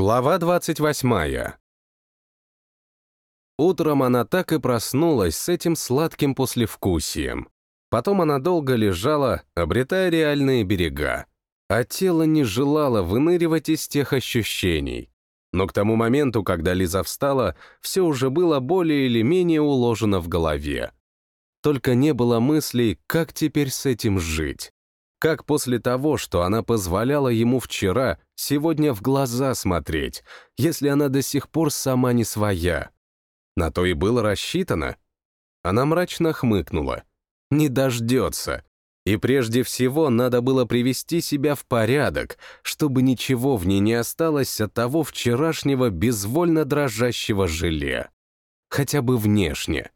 Глава 28. Утром она так и проснулась с этим сладким послевкусием. Потом она долго лежала, обретая реальные берега. А тело не желало выныривать из тех ощущений. Но к тому моменту, когда Лиза встала, все уже было более или менее уложено в голове. Только не было мыслей, как теперь с этим жить. Как после того, что она позволяла ему вчера, сегодня в глаза смотреть, если она до сих пор сама не своя? На то и было рассчитано. Она мрачно хмыкнула. Не дождется. И прежде всего надо было привести себя в порядок, чтобы ничего в ней не осталось от того вчерашнего безвольно дрожащего желе. Хотя бы внешне.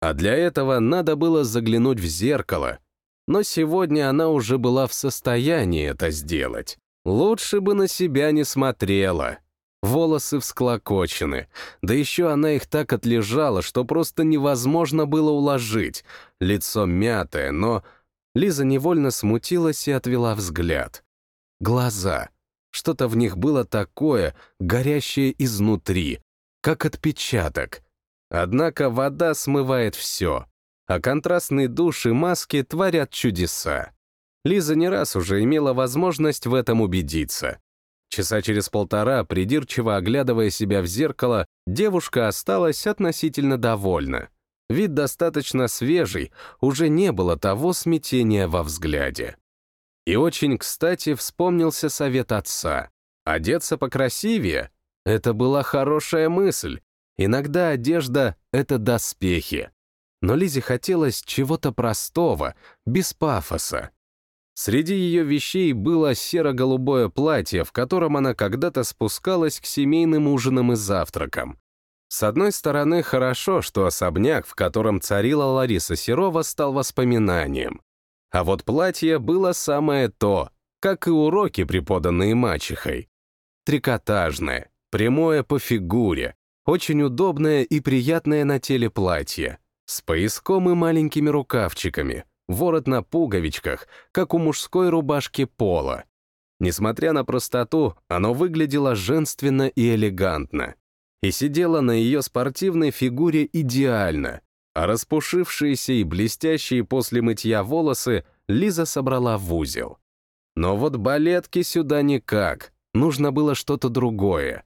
А для этого надо было заглянуть в зеркало — но сегодня она уже была в состоянии это сделать. Лучше бы на себя не смотрела. Волосы всклокочены, да еще она их так отлежала, что просто невозможно было уложить. Лицо мятое, но... Лиза невольно смутилась и отвела взгляд. Глаза. Что-то в них было такое, горящее изнутри, как отпечаток. Однако вода смывает все а контрастные души маски творят чудеса. Лиза не раз уже имела возможность в этом убедиться. Часа через полтора, придирчиво оглядывая себя в зеркало, девушка осталась относительно довольна. Вид достаточно свежий, уже не было того смятения во взгляде. И очень кстати вспомнился совет отца. Одеться покрасивее — это была хорошая мысль. Иногда одежда — это доспехи но Лизе хотелось чего-то простого, без пафоса. Среди ее вещей было серо-голубое платье, в котором она когда-то спускалась к семейным ужинам и завтракам. С одной стороны, хорошо, что особняк, в котором царила Лариса Серова, стал воспоминанием. А вот платье было самое то, как и уроки, преподанные мачехой. Трикотажное, прямое по фигуре, очень удобное и приятное на теле платье. С пояском и маленькими рукавчиками, ворот на пуговичках, как у мужской рубашки пола. Несмотря на простоту, оно выглядело женственно и элегантно. И сидело на ее спортивной фигуре идеально, а распушившиеся и блестящие после мытья волосы Лиза собрала в узел. Но вот балетки сюда никак, нужно было что-то другое.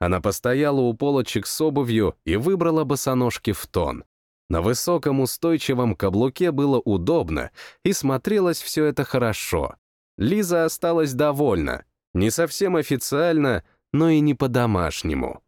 Она постояла у полочек с обувью и выбрала босоножки в тон. На высоком устойчивом каблуке было удобно, и смотрелось все это хорошо. Лиза осталась довольна. Не совсем официально, но и не по-домашнему.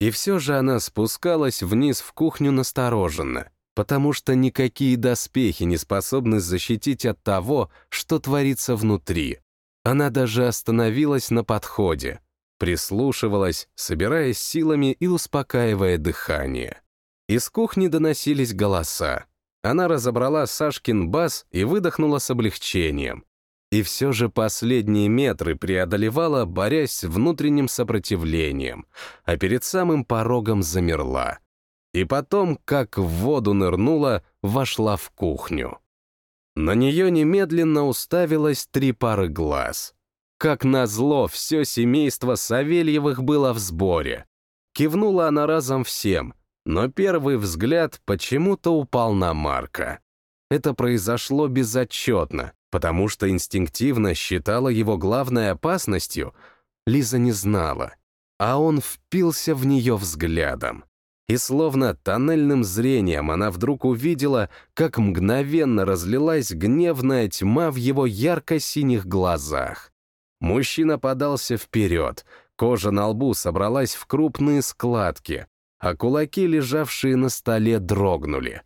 И все же она спускалась вниз в кухню настороженно, потому что никакие доспехи не способны защитить от того, что творится внутри. Она даже остановилась на подходе, прислушивалась, собираясь силами и успокаивая дыхание. Из кухни доносились голоса. Она разобрала Сашкин бас и выдохнула с облегчением. И все же последние метры преодолевала, борясь с внутренним сопротивлением, а перед самым порогом замерла. И потом, как в воду нырнула, вошла в кухню. На нее немедленно уставилось три пары глаз. Как назло, все семейство Савельевых было в сборе. Кивнула она разом всем — но первый взгляд почему-то упал на Марка. Это произошло безотчетно, потому что инстинктивно считала его главной опасностью, Лиза не знала, а он впился в нее взглядом. И словно тоннельным зрением она вдруг увидела, как мгновенно разлилась гневная тьма в его ярко-синих глазах. Мужчина подался вперед, кожа на лбу собралась в крупные складки, а кулаки, лежавшие на столе, дрогнули.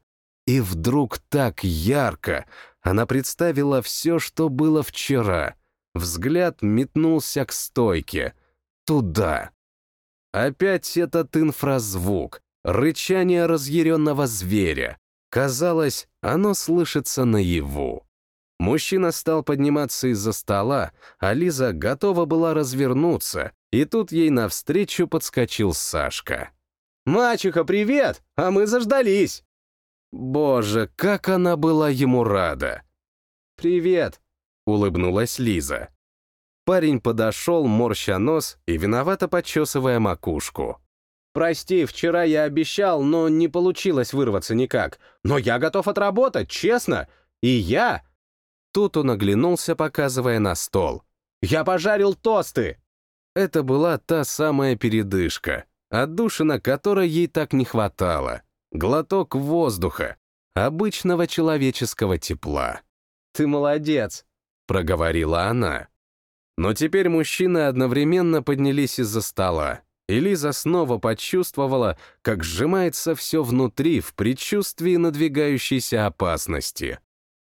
И вдруг так ярко она представила все, что было вчера. Взгляд метнулся к стойке. Туда. Опять этот инфразвук, рычание разъяренного зверя. Казалось, оно слышится наяву. Мужчина стал подниматься из-за стола, а Лиза готова была развернуться, и тут ей навстречу подскочил Сашка. «Мачеха, привет! А мы заждались!» Боже, как она была ему рада! «Привет!» — улыбнулась Лиза. Парень подошел, морща нос и виновато почесывая макушку. «Прости, вчера я обещал, но не получилось вырваться никак. Но я готов отработать, честно. И я...» Тут он оглянулся, показывая на стол. «Я пожарил тосты!» Это была та самая передышка, отдушина которой ей так не хватало. Глоток воздуха, обычного человеческого тепла. «Ты молодец!» — проговорила она. Но теперь мужчины одновременно поднялись из-за стола, и Лиза снова почувствовала, как сжимается все внутри в предчувствии надвигающейся опасности.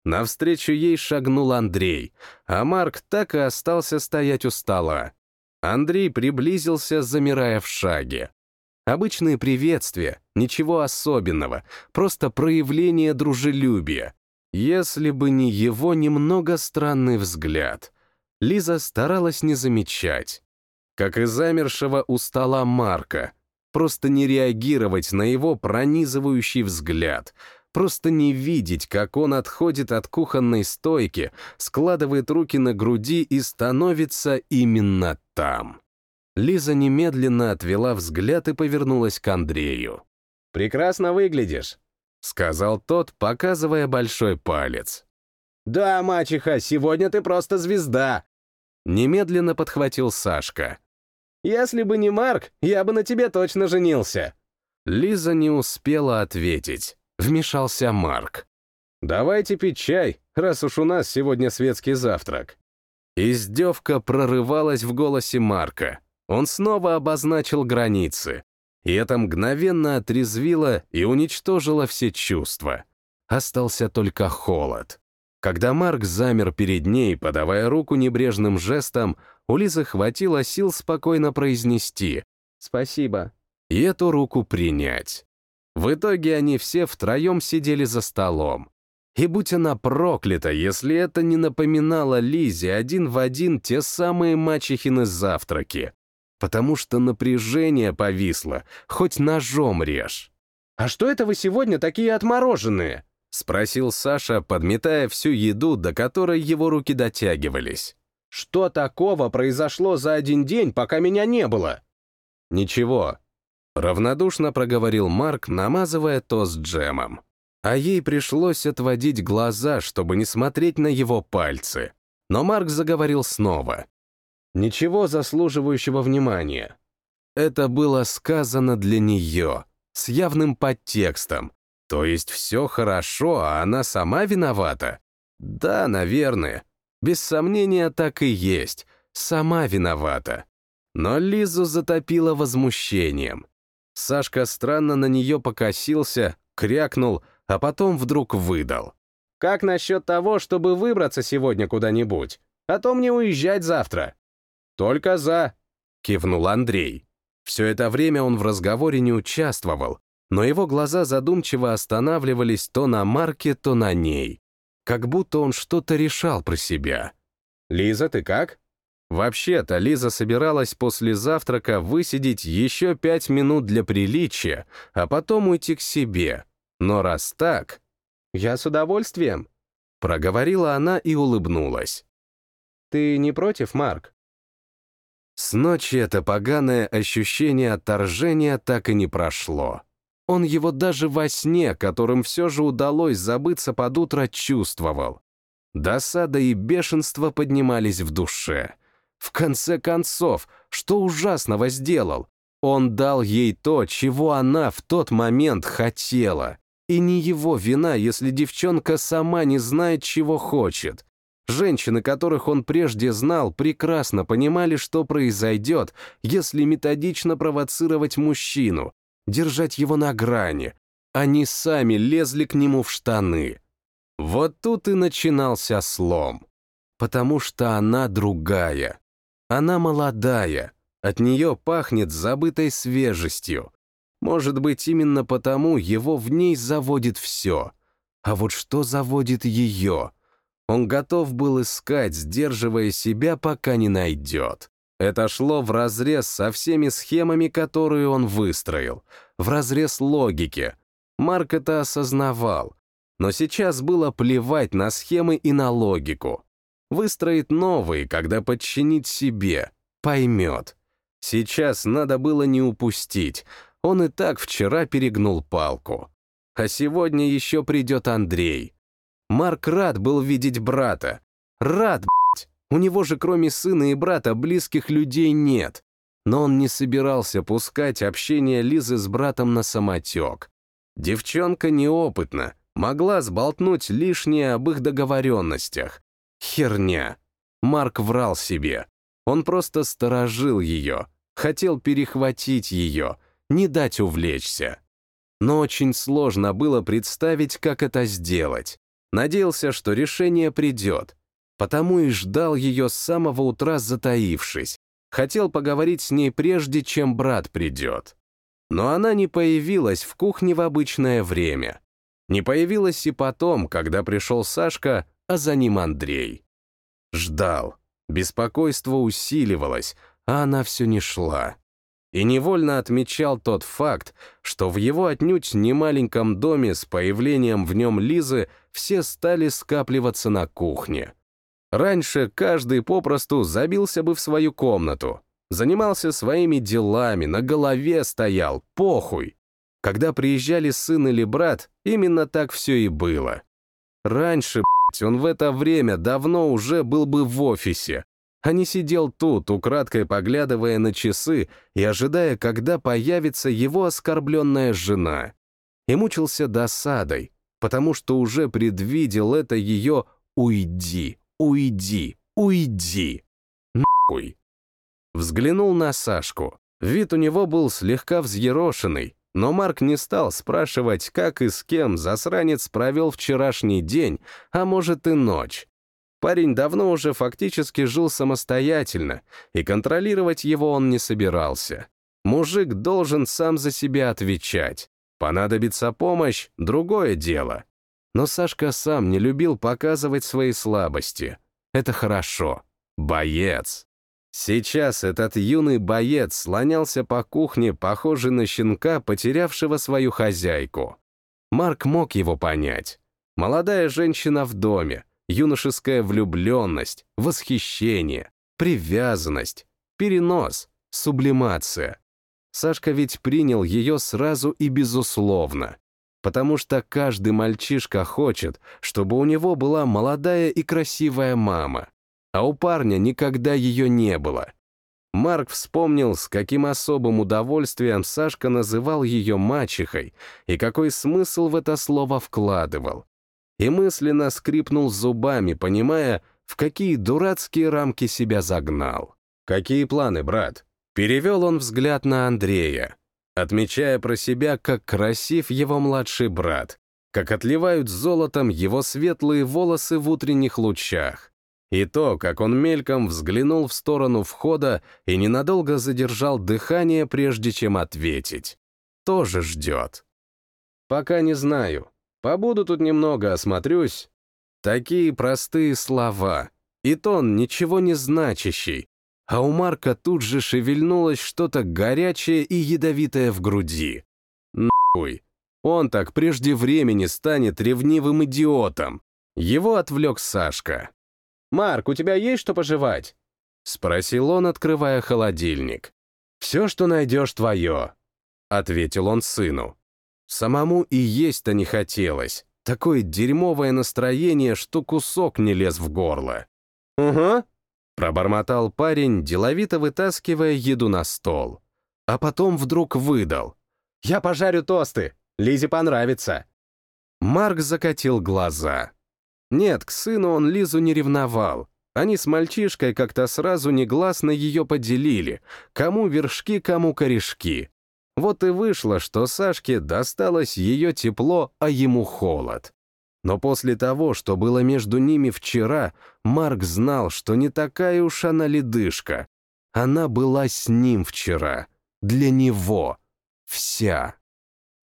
Навстречу ей шагнул Андрей, а Марк так и остался стоять у стола. Андрей приблизился, замирая в шаге. Обычные приветствия, ничего особенного, просто проявление дружелюбия. Если бы не его немного странный взгляд. Лиза старалась не замечать. Как и замершего у стола Марка. Просто не реагировать на его пронизывающий взгляд — просто не видеть, как он отходит от кухонной стойки, складывает руки на груди и становится именно там. Лиза немедленно отвела взгляд и повернулась к Андрею. «Прекрасно выглядишь», — сказал тот, показывая большой палец. «Да, мачеха, сегодня ты просто звезда», — немедленно подхватил Сашка. «Если бы не Марк, я бы на тебе точно женился». Лиза не успела ответить. Вмешался Марк. «Давайте пить чай, раз уж у нас сегодня светский завтрак». Издевка прорывалась в голосе Марка. Он снова обозначил границы. И это мгновенно отрезвило и уничтожило все чувства. Остался только холод. Когда Марк замер перед ней, подавая руку небрежным жестом, у Лизы хватило сил спокойно произнести «Спасибо» и эту руку принять. В итоге они все втроем сидели за столом. И будь она проклята, если это не напоминало Лизе один в один те самые мачехины завтраки. Потому что напряжение повисло, хоть ножом режь. «А что это вы сегодня такие отмороженные?» — спросил Саша, подметая всю еду, до которой его руки дотягивались. «Что такого произошло за один день, пока меня не было?» «Ничего, Равнодушно проговорил Марк, намазывая тост джемом. А ей пришлось отводить глаза, чтобы не смотреть на его пальцы. Но Марк заговорил снова. «Ничего заслуживающего внимания». Это было сказано для нее, с явным подтекстом. То есть все хорошо, а она сама виновата? Да, наверное. Без сомнения, так и есть. Сама виновата. Но Лизу затопило возмущением. Сашка странно на нее покосился, крякнул, а потом вдруг выдал. «Как насчет того, чтобы выбраться сегодня куда-нибудь? А то мне уезжать завтра». «Только за», — кивнул Андрей. Все это время он в разговоре не участвовал, но его глаза задумчиво останавливались то на Марке, то на ней. Как будто он что-то решал про себя. «Лиза, ты как?» Вообще-то Лиза собиралась после завтрака высидеть еще пять минут для приличия, а потом уйти к себе. Но раз так... «Я с удовольствием», — проговорила она и улыбнулась. «Ты не против, Марк?» С ночи это поганое ощущение отторжения так и не прошло. Он его даже во сне, которым все же удалось забыться под утро, чувствовал. Досада и бешенство поднимались в душе. В конце концов, что ужасного сделал? Он дал ей то, чего она в тот момент хотела. И не его вина, если девчонка сама не знает, чего хочет. Женщины, которых он прежде знал, прекрасно понимали, что произойдет, если методично провоцировать мужчину, держать его на грани. Они сами лезли к нему в штаны. Вот тут и начинался слом. Потому что она другая. Она молодая, от нее пахнет забытой свежестью. Может быть, именно потому его в ней заводит все. А вот что заводит ее? Он готов был искать, сдерживая себя, пока не найдет. Это шло вразрез со всеми схемами, которые он выстроил, вразрез логики. Марк это осознавал. Но сейчас было плевать на схемы и на логику. Выстроит новые, когда подчинит себе, поймет. Сейчас надо было не упустить. Он и так вчера перегнул палку. А сегодня еще придет Андрей. Марк рад был видеть брата. Рад, блядь. У него же кроме сына и брата близких людей нет. Но он не собирался пускать общение Лизы с братом на самотек. Девчонка неопытна, могла сболтнуть лишнее об их договоренностях. Херня. Марк врал себе. Он просто сторожил ее, хотел перехватить ее, не дать увлечься. Но очень сложно было представить, как это сделать. Надеялся, что решение придет, потому и ждал ее с самого утра затаившись. Хотел поговорить с ней прежде, чем брат придет. Но она не появилась в кухне в обычное время. Не появилась и потом, когда пришел Сашка, а за ним Андрей. Ждал. Беспокойство усиливалось, а она все не шла. И невольно отмечал тот факт, что в его отнюдь немаленьком доме с появлением в нем Лизы все стали скапливаться на кухне. Раньше каждый попросту забился бы в свою комнату, занимался своими делами, на голове стоял, похуй. Когда приезжали сын или брат, именно так все и было. Раньше, он в это время давно уже был бы в офисе, а не сидел тут, украдкой поглядывая на часы и ожидая, когда появится его оскорбленная жена. И мучился досадой, потому что уже предвидел это ее «уйди, уйди, уйди». Нахуй. Взглянул на Сашку. Вид у него был слегка взъерошенный, но Марк не стал спрашивать, как и с кем засранец провел вчерашний день, а может и ночь. Парень давно уже фактически жил самостоятельно, и контролировать его он не собирался. Мужик должен сам за себя отвечать. Понадобится помощь — другое дело. Но Сашка сам не любил показывать свои слабости. Это хорошо. Боец. Сейчас этот юный боец слонялся по кухне, похожий на щенка, потерявшего свою хозяйку. Марк мог его понять. Молодая женщина в доме, юношеская влюбленность, восхищение, привязанность, перенос, сублимация. Сашка ведь принял ее сразу и безусловно, потому что каждый мальчишка хочет, чтобы у него была молодая и красивая мама, а у парня никогда ее не было. Марк вспомнил, с каким особым удовольствием Сашка называл ее мачехой и какой смысл в это слово вкладывал. И мысленно скрипнул зубами, понимая, в какие дурацкие рамки себя загнал. «Какие планы, брат?» Перевел он взгляд на Андрея, отмечая про себя, как красив его младший брат, как отливают золотом его светлые волосы в утренних лучах и то, как он мельком взглянул в сторону входа и ненадолго задержал дыхание, прежде чем ответить. Тоже ждет. Пока не знаю. Побуду тут немного, осмотрюсь. Такие простые слова. И тон ничего не значащий. А у Марка тут же шевельнулось что-то горячее и ядовитое в груди. Нахуй. Он так прежде времени станет ревнивым идиотом. Его отвлек Сашка. «Марк, у тебя есть что пожевать?» — спросил он, открывая холодильник. «Все, что найдешь, твое», — ответил он сыну. Самому и есть-то не хотелось. Такое дерьмовое настроение, что кусок не лез в горло. «Угу», — пробормотал парень, деловито вытаскивая еду на стол. А потом вдруг выдал. «Я пожарю тосты, Лизе понравится». Марк закатил глаза. Нет, к сыну он Лизу не ревновал. Они с мальчишкой как-то сразу негласно ее поделили, кому вершки, кому корешки. Вот и вышло, что Сашке досталось ее тепло, а ему холод. Но после того, что было между ними вчера, Марк знал, что не такая уж она ледышка. Она была с ним вчера. Для него. Вся.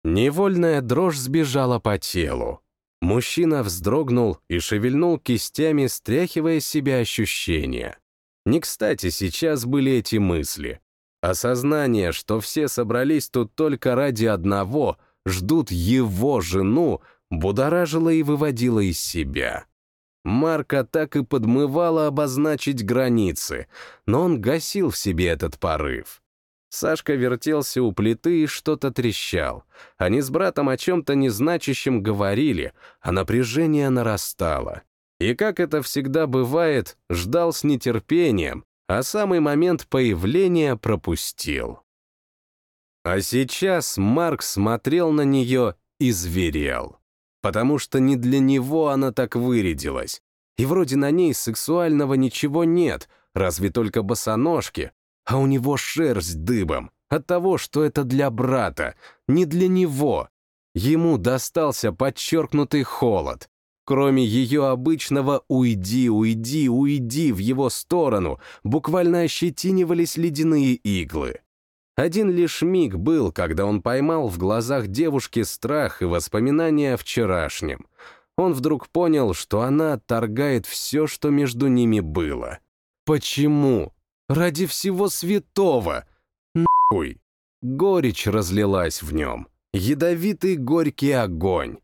Невольная дрожь сбежала по телу. Мужчина вздрогнул и шевельнул кистями, стряхивая с себя ощущения. Не кстати сейчас были эти мысли. Осознание, что все собрались тут только ради одного, ждут его жену, будоражило и выводило из себя. Марка так и подмывало обозначить границы, но он гасил в себе этот порыв. Сашка вертелся у плиты и что-то трещал. Они с братом о чем-то незначащем говорили, а напряжение нарастало. И, как это всегда бывает, ждал с нетерпением, а самый момент появления пропустил. А сейчас Марк смотрел на нее и зверел. Потому что не для него она так вырядилась. И вроде на ней сексуального ничего нет, разве только босоножки, а у него шерсть дыбом от того, что это для брата, не для него. Ему достался подчеркнутый холод. Кроме ее обычного «уйди, уйди, уйди» в его сторону, буквально ощетинивались ледяные иглы. Один лишь миг был, когда он поймал в глазах девушки страх и воспоминания о вчерашнем. Он вдруг понял, что она отторгает все, что между ними было. Почему? Ради всего святого! Нахуй! Горечь разлилась в нем. Ядовитый горький огонь.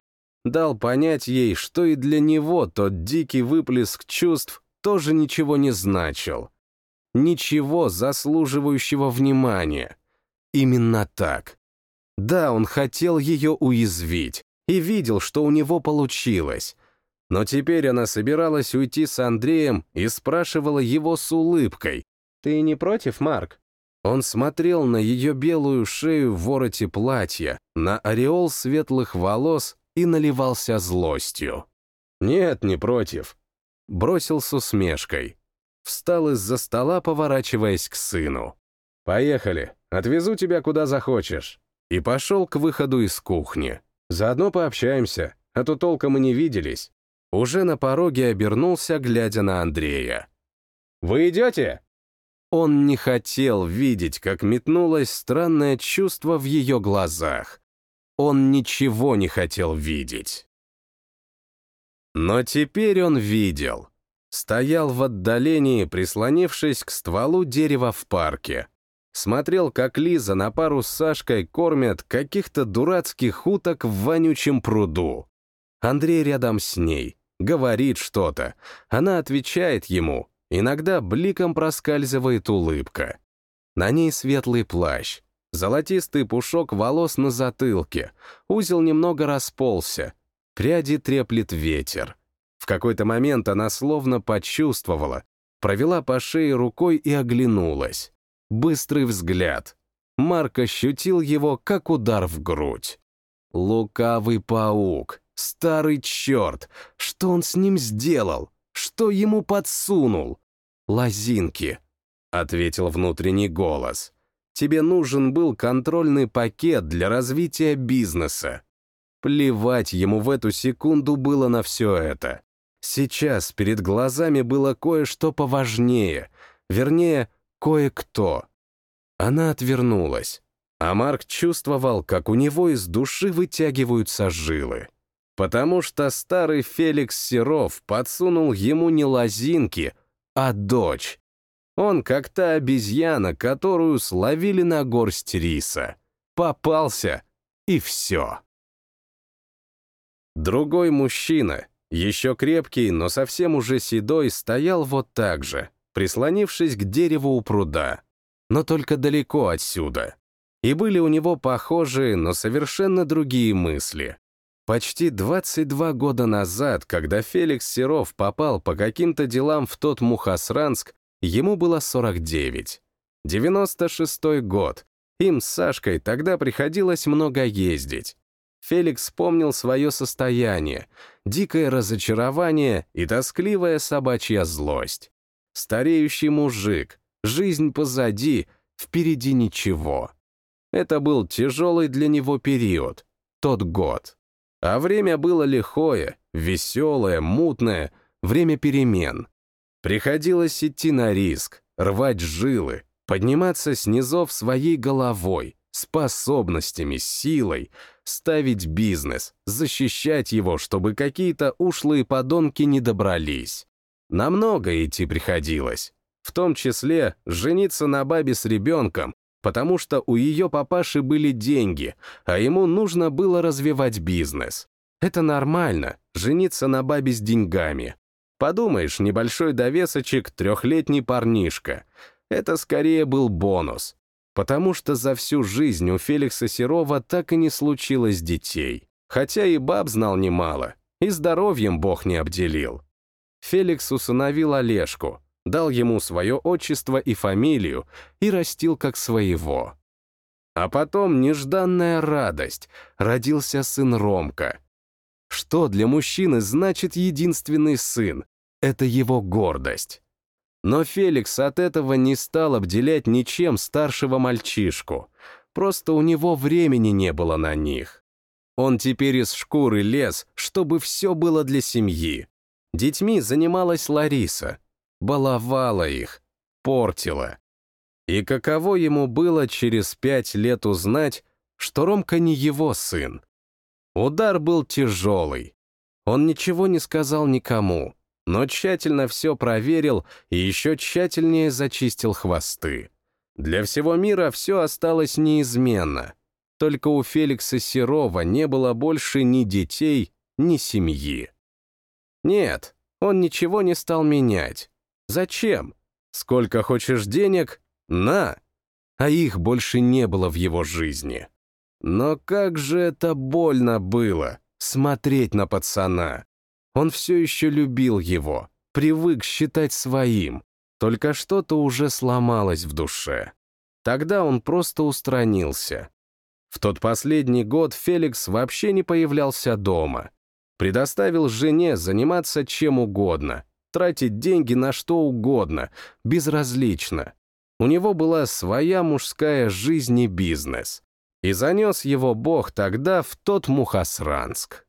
Дал понять ей, что и для него тот дикий выплеск чувств тоже ничего не значил. Ничего заслуживающего внимания. Именно так. Да, он хотел ее уязвить и видел, что у него получилось. Но теперь она собиралась уйти с Андреем и спрашивала его с улыбкой. «Ты не против, Марк?» Он смотрел на ее белую шею в вороте платья, на ореол светлых волос и наливался злостью. «Нет, не против», — бросил с усмешкой. Встал из-за стола, поворачиваясь к сыну. «Поехали, отвезу тебя куда захочешь». И пошел к выходу из кухни. «Заодно пообщаемся, а то толком и не виделись». Уже на пороге обернулся, глядя на Андрея. «Вы идете?» Он не хотел видеть, как метнулось странное чувство в ее глазах. Он ничего не хотел видеть. Но теперь он видел. Стоял в отдалении, прислонившись к стволу дерева в парке. Смотрел, как Лиза на пару с Сашкой кормят каких-то дурацких уток в вонючем пруду. Андрей рядом с ней, говорит что-то. Она отвечает ему, иногда бликом проскальзывает улыбка. На ней светлый плащ, золотистый пушок волос на затылке, узел немного расползся, пряди треплет ветер. В какой-то момент она словно почувствовала, провела по шее рукой и оглянулась. Быстрый взгляд. Марк ощутил его, как удар в грудь. Лукавый паук, старый черт, что он с ним сделал? Что ему подсунул? Лозинки, — ответил внутренний голос. Тебе нужен был контрольный пакет для развития бизнеса. Плевать ему в эту секунду было на все это. Сейчас перед глазами было кое-что поважнее, вернее, кое-кто. Она отвернулась, а Марк чувствовал, как у него из души вытягиваются жилы. Потому что старый Феликс Серов подсунул ему не лозинки, а дочь. Он как та обезьяна, которую словили на горсть риса. Попался, и все. Другой мужчина, еще крепкий, но совсем уже седой, стоял вот так же, прислонившись к дереву у пруда, но только далеко отсюда. И были у него похожие, но совершенно другие мысли. Почти 22 года назад, когда Феликс Серов попал по каким-то делам в тот Мухасранск, ему было 49. 96 год. Им с Сашкой тогда приходилось много ездить. Феликс вспомнил свое состояние, дикое разочарование и тоскливая собачья злость. Стареющий мужик, жизнь позади, впереди ничего. Это был тяжелый для него период, тот год. А время было лихое, веселое, мутное, время перемен. Приходилось идти на риск, рвать жилы, подниматься с низов своей головой, способностями, силой, ставить бизнес, защищать его, чтобы какие-то ушлые подонки не добрались. Намного идти приходилось. В том числе жениться на бабе с ребенком, потому что у ее папаши были деньги, а ему нужно было развивать бизнес. Это нормально, жениться на бабе с деньгами. Подумаешь, небольшой довесочек, трехлетний парнишка. Это скорее был бонус. Потому что за всю жизнь у Феликса Серова так и не случилось детей. Хотя и баб знал немало, и здоровьем бог не обделил. Феликс усыновил Олежку, дал ему свое отчество и фамилию и растил как своего. А потом нежданная радость, родился сын Ромка. Что для мужчины значит единственный сын? Это его гордость. Но Феликс от этого не стал обделять ничем старшего мальчишку. Просто у него времени не было на них. Он теперь из шкуры лез, чтобы все было для семьи. Детьми занималась Лариса. Баловала их, портила. И каково ему было через пять лет узнать, что Ромка не его сын. Удар был тяжелый. Он ничего не сказал никому, но тщательно все проверил и еще тщательнее зачистил хвосты. Для всего мира все осталось неизменно. Только у Феликса Серова не было больше ни детей, ни семьи. Нет, он ничего не стал менять. Зачем? Сколько хочешь денег? На! А их больше не было в его жизни. Но как же это больно было, смотреть на пацана. Он все еще любил его, привык считать своим, только что-то уже сломалось в душе. Тогда он просто устранился. В тот последний год Феликс вообще не появлялся дома. Предоставил жене заниматься чем угодно, тратить деньги на что угодно, безразлично. У него была своя мужская жизнь и бизнес. И занес его бог тогда в тот Мухасранск.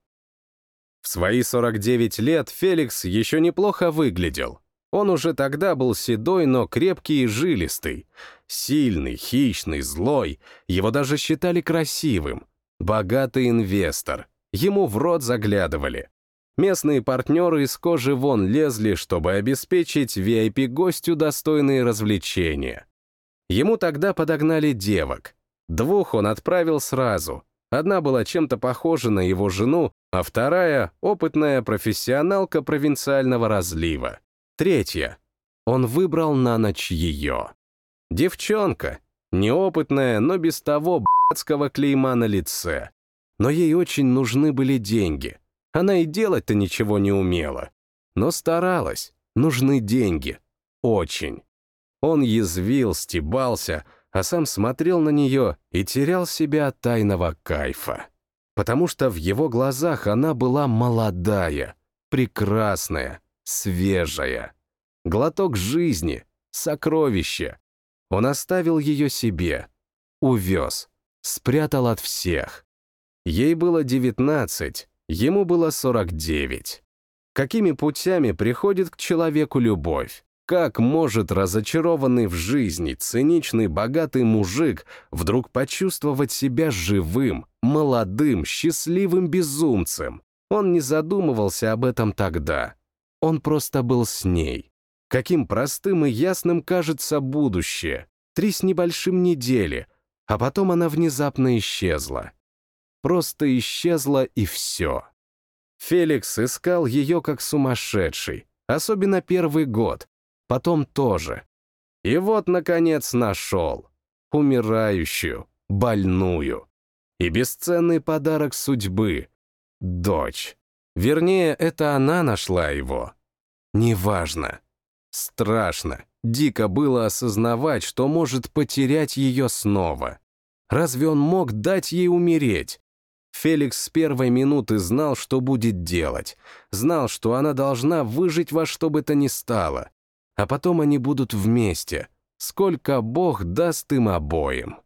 В свои 49 лет Феликс еще неплохо выглядел. Он уже тогда был седой, но крепкий и жилистый. Сильный, хищный, злой. Его даже считали красивым. Богатый инвестор. Ему в рот заглядывали. Местные партнеры из кожи вон лезли, чтобы обеспечить VIP-гостю достойные развлечения. Ему тогда подогнали девок. Двух он отправил сразу. Одна была чем-то похожа на его жену, а вторая — опытная профессионалка провинциального разлива. Третья. Он выбрал на ночь ее. Девчонка. Неопытная, но без того б***цкого клейма на лице. Но ей очень нужны были деньги. Она и делать-то ничего не умела. Но старалась. Нужны деньги. Очень. Он язвил, стебался, а сам смотрел на нее и терял себя от тайного кайфа. Потому что в его глазах она была молодая, прекрасная, свежая. Глоток жизни, сокровище. Он оставил ее себе, увез, спрятал от всех. Ей было девятнадцать, ему было сорок девять. Какими путями приходит к человеку любовь? Как может разочарованный в жизни, циничный, богатый мужик вдруг почувствовать себя живым, молодым, счастливым безумцем? Он не задумывался об этом тогда. Он просто был с ней. Каким простым и ясным кажется будущее. Три с небольшим недели, а потом она внезапно исчезла. Просто исчезла и все. Феликс искал ее как сумасшедший, особенно первый год, потом тоже. И вот, наконец, нашел. Умирающую, больную. И бесценный подарок судьбы — дочь. Вернее, это она нашла его. Неважно. Страшно, дико было осознавать, что может потерять ее снова. Разве он мог дать ей умереть? Феликс с первой минуты знал, что будет делать. Знал, что она должна выжить во что бы то ни стало а потом они будут вместе, сколько Бог даст им обоим.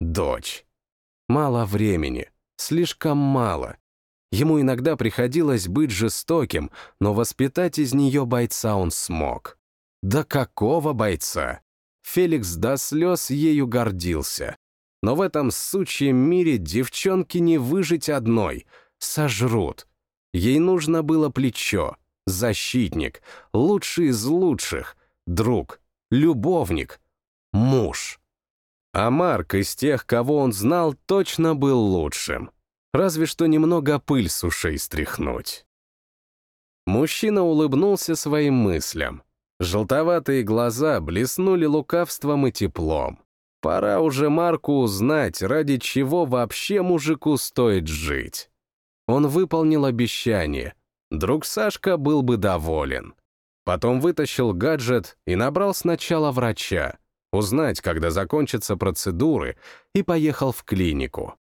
Дочь. Мало времени, слишком мало. Ему иногда приходилось быть жестоким, но воспитать из нее бойца он смог. Да какого бойца? Феликс до слез ею гордился. Но в этом сучьем мире девчонке не выжить одной, сожрут. Ей нужно было плечо, защитник, лучший из лучших, друг, любовник, муж. А Марк из тех, кого он знал, точно был лучшим. Разве что немного пыль с ушей стряхнуть. Мужчина улыбнулся своим мыслям. Желтоватые глаза блеснули лукавством и теплом. Пора уже Марку узнать, ради чего вообще мужику стоит жить. Он выполнил обещание. Друг Сашка был бы доволен. Потом вытащил гаджет и набрал сначала врача, узнать, когда закончатся процедуры, и поехал в клинику.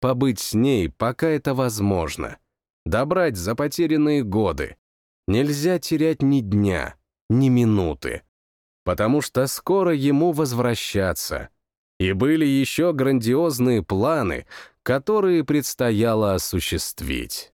Побыть с ней, пока это возможно. Добрать за потерянные годы. Нельзя терять ни дня, ни минуты. Потому что скоро ему возвращаться. И были еще грандиозные планы, которые предстояло осуществить.